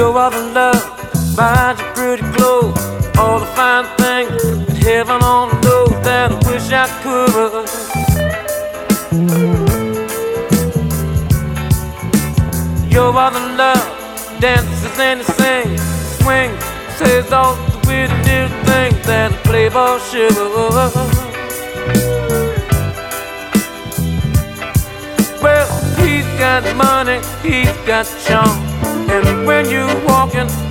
You're all the love, behind your pretty glow, all the fine things in heaven only knows that I wish I could. You're all the love, dances and sing, swing, says all the weird new things that a playboy should. Well, he's got money, he's got charm, and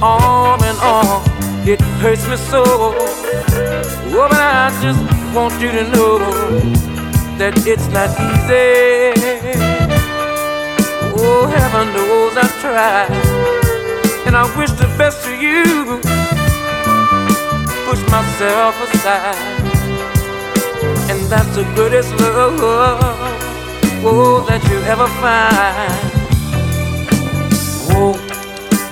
on and on, it hurts me so. Oh, but I just want you to know that it's not easy. Oh, heaven knows I tried, and I wish the best for you. Push myself aside, and that's the greatest love whoa, that you ever find. Whoa,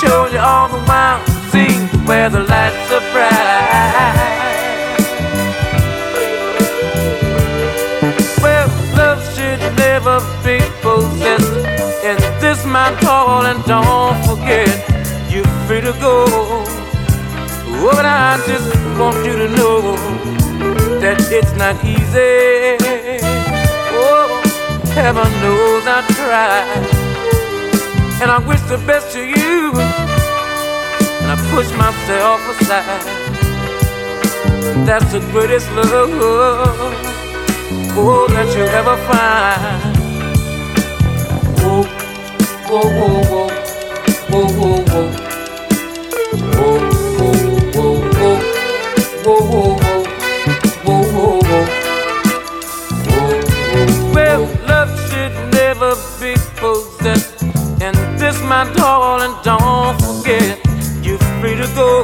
show you all the wild scenes where the lights are bright. Well, love should never be possessed. And this my call, and don't forget, you're free to go. Oh, but I just want you to know that it's not easy. Oh, heaven knows I tried, and I wish the best to you, and I push myself aside. That's the greatest love, oh, that you ever find. Whoa, whoa, whoa, whoa, whoa, whoa, my darling, don't forget you're free to go.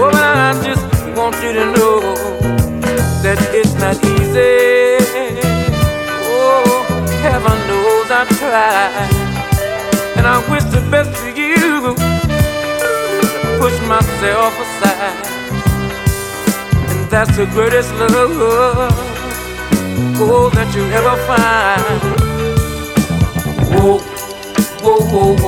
Oh, I just want you to know that it's not easy. Oh, heaven knows I tried, and I wish the best for you. Push myself aside, and that's the greatest love. Oh, that you ever find. oh.